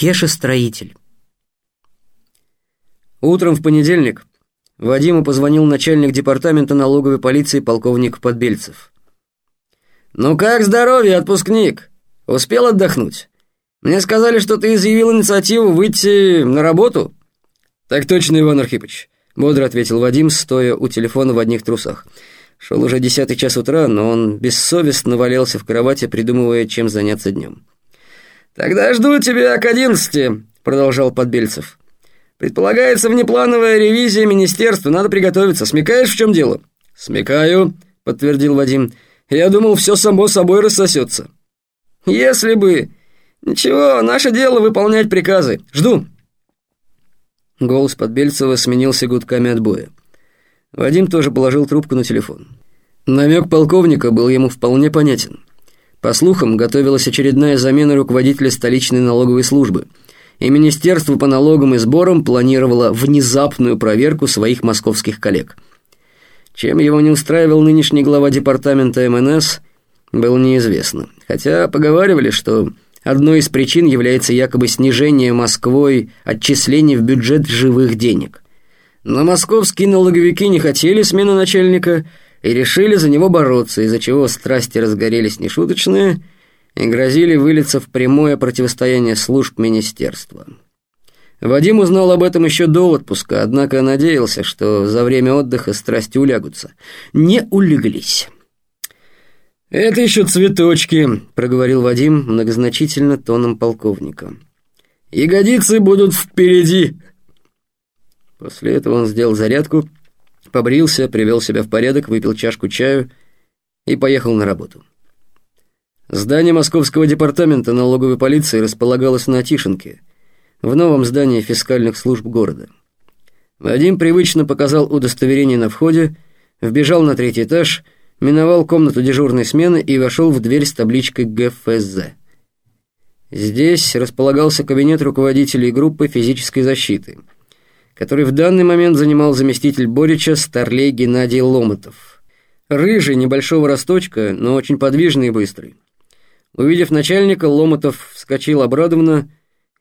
Кеша-строитель. Утром в понедельник Вадиму позвонил начальник департамента налоговой полиции полковник Подбельцев. «Ну как здоровье, отпускник? Успел отдохнуть? Мне сказали, что ты изъявил инициативу выйти на работу?» «Так точно, Иван Архипович», — бодро ответил Вадим, стоя у телефона в одних трусах. Шел уже десятый час утра, но он бессовестно валялся в кровати, придумывая, чем заняться днем. «Тогда жду тебя к одиннадцати», — продолжал Подбельцев. «Предполагается внеплановая ревизия министерства, надо приготовиться. Смекаешь, в чем дело?» «Смекаю», — подтвердил Вадим. «Я думал, все само собой рассосется». «Если бы...» «Ничего, наше дело выполнять приказы. Жду». Голос Подбельцева сменился гудками отбоя. Вадим тоже положил трубку на телефон. Намек полковника был ему вполне понятен. По слухам, готовилась очередная замена руководителя столичной налоговой службы — и Министерство по налогам и сборам планировало внезапную проверку своих московских коллег. Чем его не устраивал нынешний глава департамента МНС, было неизвестно. Хотя поговаривали, что одной из причин является якобы снижение Москвой отчислений в бюджет живых денег. Но московские налоговики не хотели смены начальника и решили за него бороться, из-за чего страсти разгорелись нешуточные – и грозили вылиться в прямое противостояние служб министерства. Вадим узнал об этом еще до отпуска, однако надеялся, что за время отдыха страсти улягутся. Не улеглись. «Это еще цветочки», — проговорил Вадим многозначительно тоном полковника. «Ягодицы будут впереди». После этого он сделал зарядку, побрился, привел себя в порядок, выпил чашку чаю и поехал на работу. Здание Московского департамента налоговой полиции располагалось на Тишинке, в новом здании фискальных служб города. Вадим привычно показал удостоверение на входе, вбежал на третий этаж, миновал комнату дежурной смены и вошел в дверь с табличкой ГФЗ. Здесь располагался кабинет руководителей группы физической защиты, который в данный момент занимал заместитель Борича Старлей Геннадий Ломотов. Рыжий, небольшого росточка, но очень подвижный и быстрый. Увидев начальника, Ломотов вскочил обрадованно,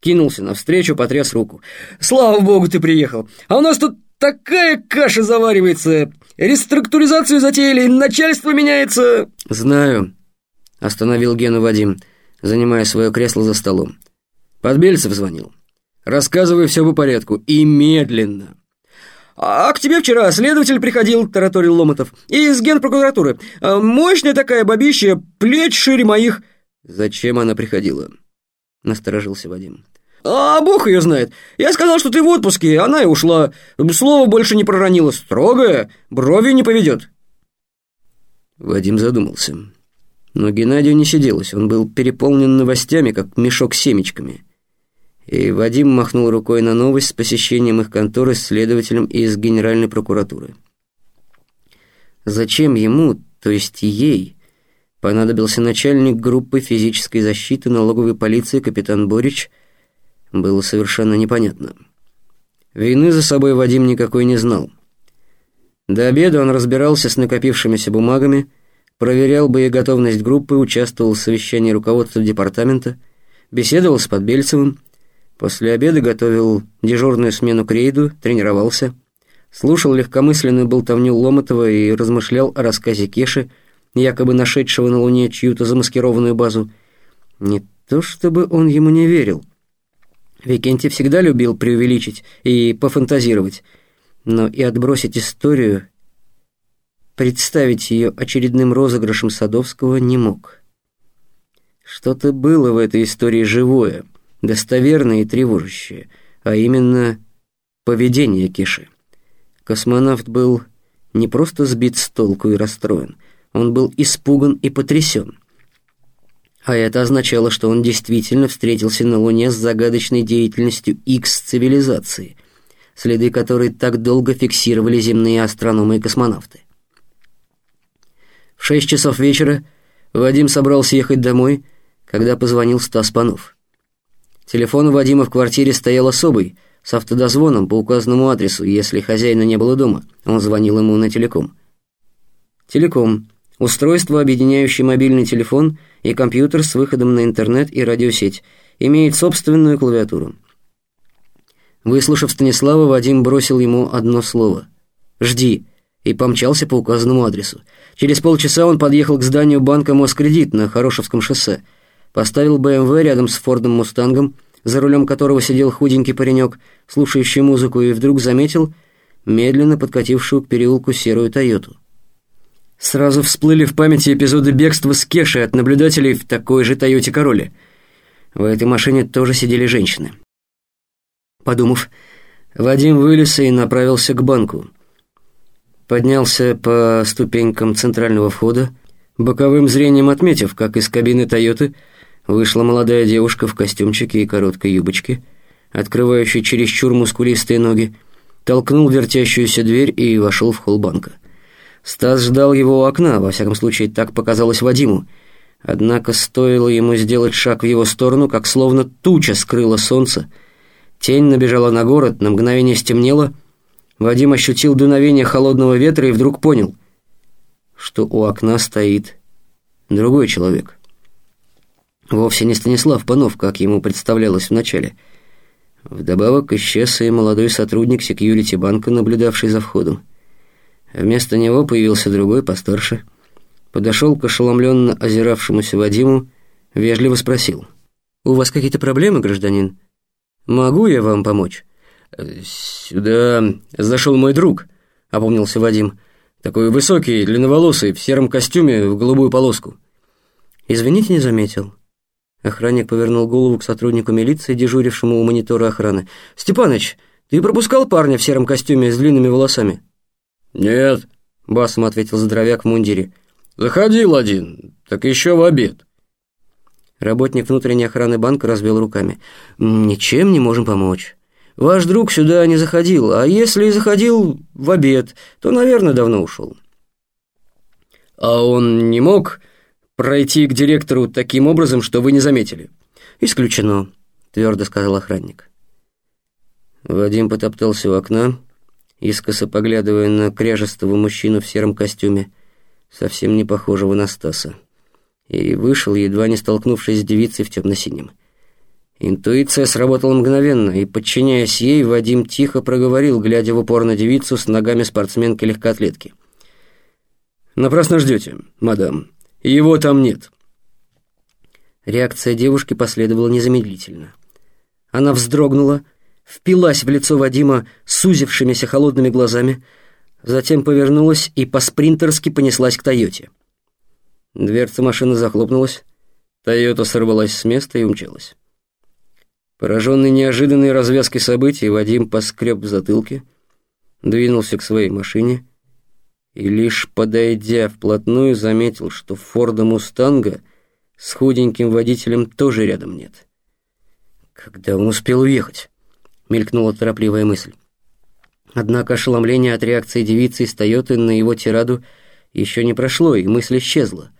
кинулся навстречу, потряс руку. «Слава богу, ты приехал! А у нас тут такая каша заваривается! Реструктуризацию затеяли, начальство меняется!» «Знаю», — остановил Гену Вадим, занимая свое кресло за столом. Подбельцев звонил. «Рассказывай все по порядку и медленно». «А к тебе вчера следователь приходил», — тараторил Ломотов, — «из генпрокуратуры. Мощная такая бабища, плечь шире моих». «Зачем она приходила?» — насторожился Вадим. «А бог ее знает. Я сказал, что ты в отпуске, она и ушла. Слово больше не проронила. Строгая, брови не поведет». Вадим задумался. Но Геннадию не сиделось, он был переполнен новостями, как мешок с семечками. И Вадим махнул рукой на новость с посещением их конторы следователем из Генеральной прокуратуры. Зачем ему, то есть ей, понадобился начальник группы физической защиты налоговой полиции капитан Борич, было совершенно непонятно. Вины за собой Вадим никакой не знал. До обеда он разбирался с накопившимися бумагами, проверял боеготовность группы, участвовал в совещании руководства департамента, беседовал с Подбельцевым, после обеда готовил дежурную смену к рейду, тренировался, слушал легкомысленную болтовню Ломотова и размышлял о рассказе Кеши, якобы нашедшего на Луне чью-то замаскированную базу. Не то чтобы он ему не верил. Викентий всегда любил преувеличить и пофантазировать, но и отбросить историю, представить ее очередным розыгрышем Садовского не мог. Что-то было в этой истории живое, достоверное и тревожащее, а именно поведение Киши. Космонавт был не просто сбит с толку и расстроен – он был испуган и потрясен. А это означало, что он действительно встретился на Луне с загадочной деятельностью X-цивилизации, следы которой так долго фиксировали земные астрономы и космонавты. В шесть часов вечера Вадим собрался ехать домой, когда позвонил Стас Панов. Телефон у Вадима в квартире стоял особый, с автодозвоном по указанному адресу, если хозяина не было дома. Он звонил ему на телеком. Телеком Устройство, объединяющее мобильный телефон и компьютер с выходом на интернет и радиосеть, имеет собственную клавиатуру. Выслушав Станислава, Вадим бросил ему одно слово «Жди» и помчался по указанному адресу. Через полчаса он подъехал к зданию банка «Москредит» на Хорошевском шоссе, поставил БМВ рядом с Фордом «Мустангом», за рулем которого сидел худенький паренек, слушающий музыку, и вдруг заметил медленно подкатившую к переулку серую «Тойоту». Сразу всплыли в памяти эпизоды бегства с Кешей от наблюдателей в такой же «Тойоте Короле». В этой машине тоже сидели женщины. Подумав, Вадим вылез и направился к банку. Поднялся по ступенькам центрального входа, боковым зрением отметив, как из кабины «Тойоты» вышла молодая девушка в костюмчике и короткой юбочке, открывающей чересчур мускулистые ноги, толкнул вертящуюся дверь и вошел в холл банка. Стас ждал его у окна, во всяком случае, так показалось Вадиму. Однако стоило ему сделать шаг в его сторону, как словно туча скрыла солнце. Тень набежала на город, на мгновение стемнело. Вадим ощутил дуновение холодного ветра и вдруг понял, что у окна стоит другой человек. Вовсе не Станислав Панов, как ему представлялось вначале. Вдобавок исчез и молодой сотрудник секьюрити банка, наблюдавший за входом. Вместо него появился другой, постарше. Подошел к ошеломленно озиравшемуся Вадиму, вежливо спросил. «У вас какие-то проблемы, гражданин? Могу я вам помочь?» «Сюда зашел мой друг», — опомнился Вадим. «Такой высокий, длинноволосый, в сером костюме, в голубую полоску». «Извините, не заметил». Охранник повернул голову к сотруднику милиции, дежурившему у монитора охраны. «Степаныч, ты пропускал парня в сером костюме с длинными волосами?» «Нет», — басом ответил здоровяк в мундире. «Заходил один, так еще в обед». Работник внутренней охраны банка развел руками. «Ничем не можем помочь. Ваш друг сюда не заходил, а если и заходил в обед, то, наверное, давно ушел». «А он не мог пройти к директору таким образом, что вы не заметили?» «Исключено», — твердо сказал охранник. Вадим потоптался у окна, искоса поглядывая на кряжестого мужчину в сером костюме, совсем не похожего на Стаса, и вышел, едва не столкнувшись с девицей в темно-синем. Интуиция сработала мгновенно, и, подчиняясь ей, Вадим тихо проговорил, глядя в упор на девицу с ногами спортсменки-легкоатлетки. «Напрасно ждете, мадам. Его там нет». Реакция девушки последовала незамедлительно. Она вздрогнула, впилась в лицо Вадима сузившимися холодными глазами, затем повернулась и по-спринтерски понеслась к «Тойоте». Дверца машины захлопнулась, «Тойота» сорвалась с места и умчалась. Пораженный неожиданной развязкой событий, Вадим поскреб в затылке, двинулся к своей машине и, лишь подойдя вплотную, заметил, что Форда Мустанга с худеньким водителем тоже рядом нет. Когда он успел уехать? мелькнула торопливая мысль. Однако ошеломление от реакции девицы из Тойоты на его тираду еще не прошло, и мысль исчезла,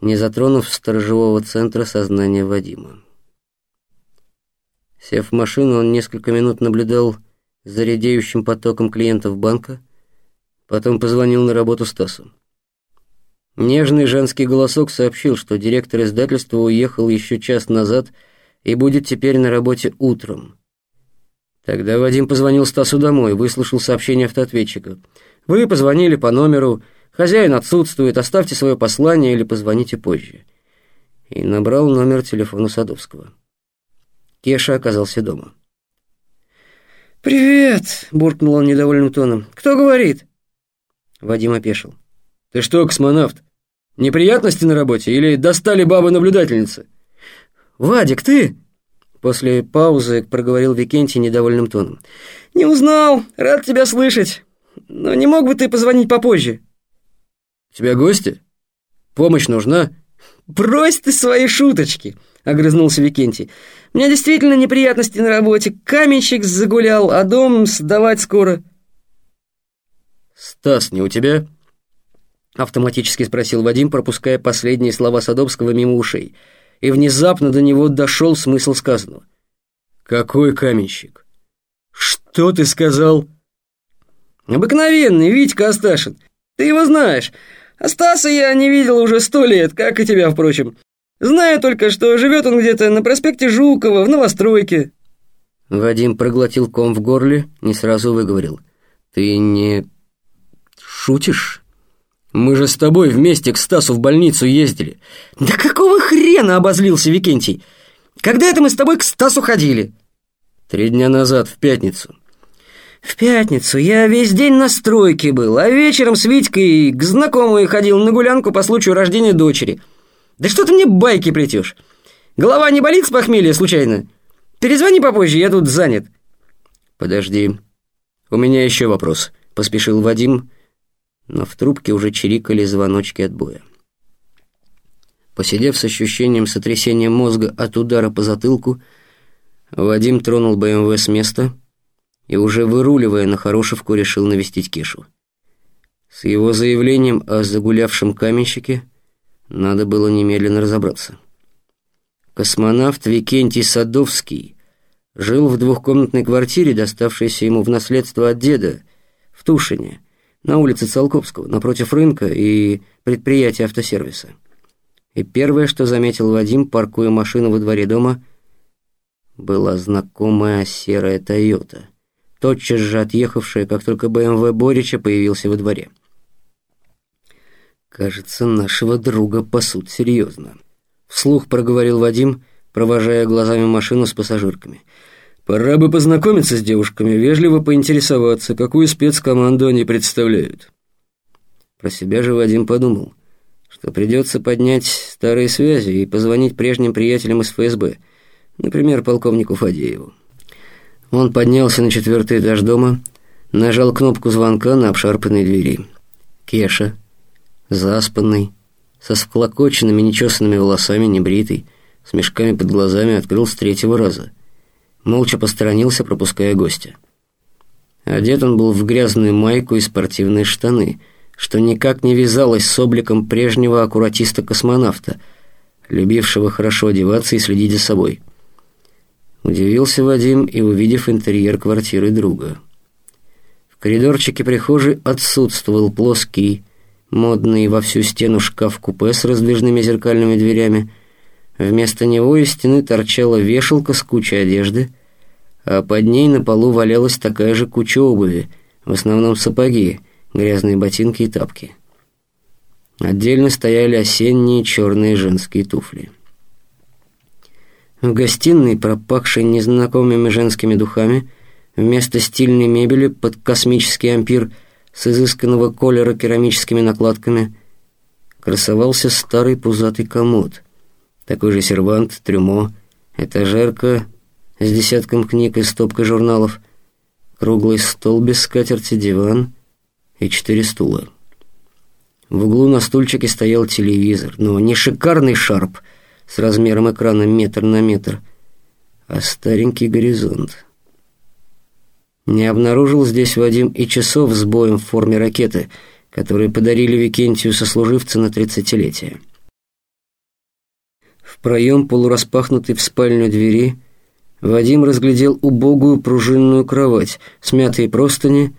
не затронув сторожевого центра сознания Вадима. Сев в машину, он несколько минут наблюдал за редеющим потоком клиентов банка, потом позвонил на работу Стасу. Нежный женский голосок сообщил, что директор издательства уехал еще час назад и будет теперь на работе утром. Тогда Вадим позвонил Стасу домой, выслушал сообщение автоответчика. «Вы позвонили по номеру, хозяин отсутствует, оставьте свое послание или позвоните позже». И набрал номер телефона Садовского. Кеша оказался дома. «Привет!» — буркнул он недовольным тоном. «Кто говорит?» Вадим опешил. «Ты что, космонавт? Неприятности на работе или достали бабы-наблюдательницы?» «Вадик, ты?» После паузы проговорил Викентий недовольным тоном. «Не узнал. Рад тебя слышать. Но не мог бы ты позвонить попозже?» «У тебя гости? Помощь нужна?» «Брось ты свои шуточки!» — огрызнулся Викентий. «У меня действительно неприятности на работе. Каменщик загулял, а дом сдавать скоро». «Стас, не у тебя?» — автоматически спросил Вадим, пропуская последние слова Садовского мимо ушей — и внезапно до него дошел смысл сказанного. «Какой каменщик? Что ты сказал?» «Обыкновенный Витька Асташин. Ты его знаешь. А Стаса я не видел уже сто лет, как и тебя, впрочем. Знаю только, что живет он где-то на проспекте Жукова, в новостройке». Вадим проглотил ком в горле, не сразу выговорил. «Ты не шутишь? Мы же с тобой вместе к Стасу в больницу ездили». «Да какого хрена?» — обозлился Викентий. «Когда это мы с тобой к Стасу ходили?» «Три дня назад, в пятницу». «В пятницу я весь день на стройке был, а вечером с Витькой к знакомой ходил на гулянку по случаю рождения дочери. Да что ты мне байки плетешь? Голова не болит с похмелья случайно? Перезвони попозже, я тут занят». «Подожди, у меня еще вопрос», — поспешил Вадим, но в трубке уже чирикали звоночки отбоя. Посидев с ощущением сотрясения мозга от удара по затылку, Вадим тронул БМВ с места и, уже выруливая на Хорошевку, решил навестить Кешу. С его заявлением о загулявшем каменщике надо было немедленно разобраться. Космонавт Викентий Садовский жил в двухкомнатной квартире, доставшейся ему в наследство от деда, в Тушине, на улице Циолковского, напротив рынка и предприятия автосервиса. И первое, что заметил Вадим, паркуя машину во дворе дома, была знакомая серая «Тойота», тотчас же отъехавшая, как только БМВ Борича появился во дворе. «Кажется, нашего друга пасут серьезно», — вслух проговорил Вадим, провожая глазами машину с пассажирками. «Пора бы познакомиться с девушками, вежливо поинтересоваться, какую спецкоманду они представляют». Про себя же Вадим подумал, что придется поднять старые связи и позвонить прежним приятелям из ФСБ, например, полковнику Фадееву. Он поднялся на четвертый этаж дома, нажал кнопку звонка на обшарпанной двери. Кеша, заспанный, со склокоченными нечесанными волосами, небритый, с мешками под глазами, открыл с третьего раза. Молча посторонился, пропуская гостя. Одет он был в грязную майку и спортивные штаны, что никак не вязалось с обликом прежнего аккуратиста-космонавта, любившего хорошо одеваться и следить за собой. Удивился Вадим и увидев интерьер квартиры друга. В коридорчике прихожей отсутствовал плоский, модный во всю стену шкаф-купе с раздвижными зеркальными дверями. Вместо него из стены торчала вешалка с кучей одежды, а под ней на полу валялась такая же куча обуви, в основном сапоги, грязные ботинки и тапки. Отдельно стояли осенние черные женские туфли. В гостиной, пропахшей незнакомыми женскими духами, вместо стильной мебели под космический ампир с изысканного колера керамическими накладками красовался старый пузатый комод, такой же сервант, трюмо, этажерка с десятком книг и стопкой журналов, круглый стол без скатерти, диван и четыре стула. В углу на стульчике стоял телевизор, но не шикарный шарп — с размером экрана метр на метр, а старенький горизонт. Не обнаружил здесь Вадим и часов с боем в форме ракеты, которые подарили Викентию сослуживцы на тридцатилетие. В проем полураспахнутой в спальню двери Вадим разглядел убогую пружинную кровать, смятые простыни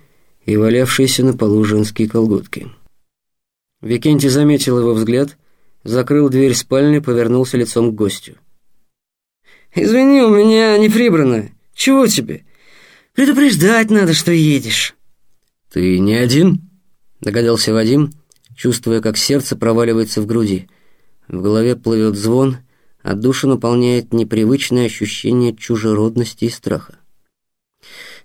и валявшиеся на полу женские колготки. Викентий заметил его взгляд закрыл дверь спальни, повернулся лицом к гостю. «Извини, у меня не прибрано. Чего тебе? Предупреждать надо, что едешь». «Ты не один?» — догадался Вадим, чувствуя, как сердце проваливается в груди. В голове плывет звон, а душу наполняет непривычное ощущение чужеродности и страха.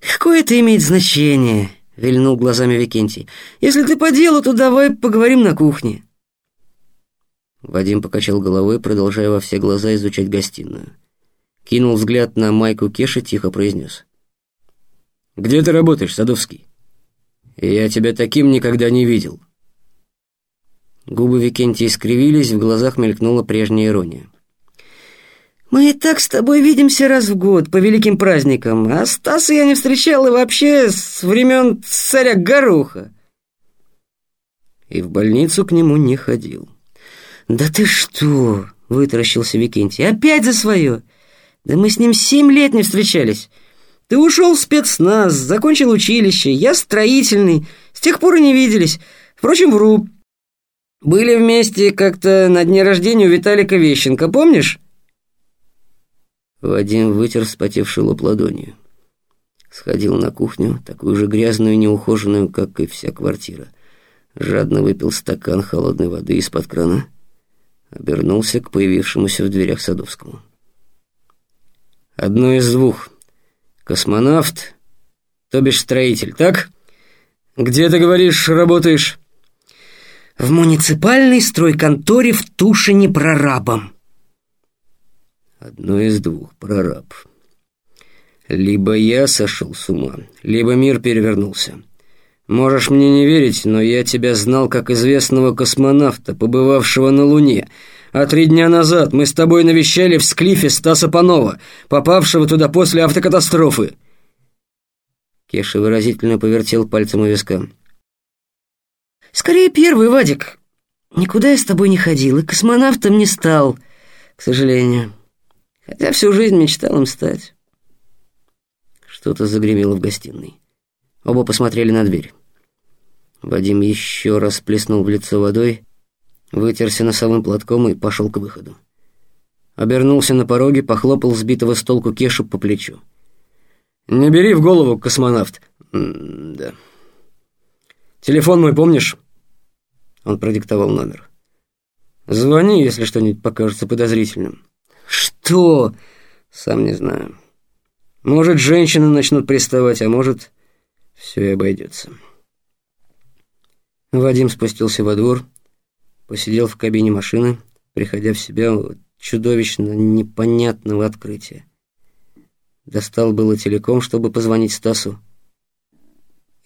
«Какое это имеет значение?» — вильнул глазами Викентий. «Если ты по делу, то давай поговорим на кухне». Вадим покачал головой, продолжая во все глаза изучать гостиную. Кинул взгляд на майку Кеши, тихо произнес. «Где ты работаешь, Садовский? Я тебя таким никогда не видел». Губы Викентия искривились, в глазах мелькнула прежняя ирония. «Мы и так с тобой видимся раз в год, по великим праздникам, а Стаса я не встречал и вообще с времен царя Гороха». И в больницу к нему не ходил. «Да ты что?» — вытаращился Викентий. «Опять за свое? Да мы с ним семь лет не встречались. Ты ушел в спецназ, закончил училище, я строительный, с тех пор и не виделись. Впрочем, вру, Были вместе как-то на дне рождения у Виталика Вещенко, помнишь?» Вадим вытер вспотевший лоб ладонью. Сходил на кухню, такую же грязную и неухоженную, как и вся квартира. Жадно выпил стакан холодной воды из-под крана. Обернулся к появившемуся в дверях Садовскому. «Одно из двух. Космонавт, то бишь строитель, так? Где, ты говоришь, работаешь?» «В муниципальной стройконторе в Тушине прорабом». «Одно из двух, прораб. Либо я сошел с ума, либо мир перевернулся». Можешь мне не верить, но я тебя знал как известного космонавта, побывавшего на Луне. А три дня назад мы с тобой навещали в Склифе Стаса Панова, попавшего туда после автокатастрофы». Кеша выразительно повертел пальцем у виска. «Скорее первый, Вадик. Никуда я с тобой не ходил и космонавтом не стал, к сожалению. Хотя всю жизнь мечтал им стать». Что-то загремело в гостиной. Оба посмотрели на дверь. Вадим еще раз плеснул в лицо водой, вытерся носовым платком и пошел к выходу. Обернулся на пороге, похлопал сбитого с толку Кешу по плечу. «Не бери в голову, космонавт». «Да». «Телефон мой помнишь?» Он продиктовал номер. «Звони, если что-нибудь покажется подозрительным». «Что?» «Сам не знаю. Может, женщины начнут приставать, а может, все и обойдется». Вадим спустился во двор, посидел в кабине машины, приходя в себя от чудовищно непонятного открытия. Достал было телеком, чтобы позвонить Стасу,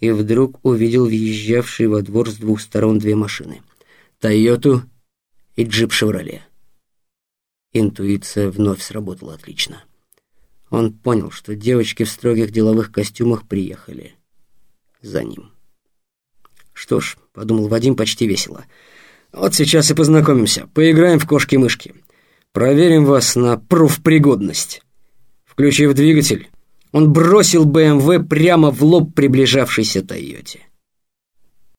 и вдруг увидел въезжавший во двор с двух сторон две машины — «Тойоту» и «Джип Шевроле». Интуиция вновь сработала отлично. Он понял, что девочки в строгих деловых костюмах приехали за ним. «Что ж», — подумал Вадим почти весело, — «вот сейчас и познакомимся, поиграем в кошки-мышки. Проверим вас на профпригодность». Включив двигатель, он бросил БМВ прямо в лоб приближавшейся Тойоте.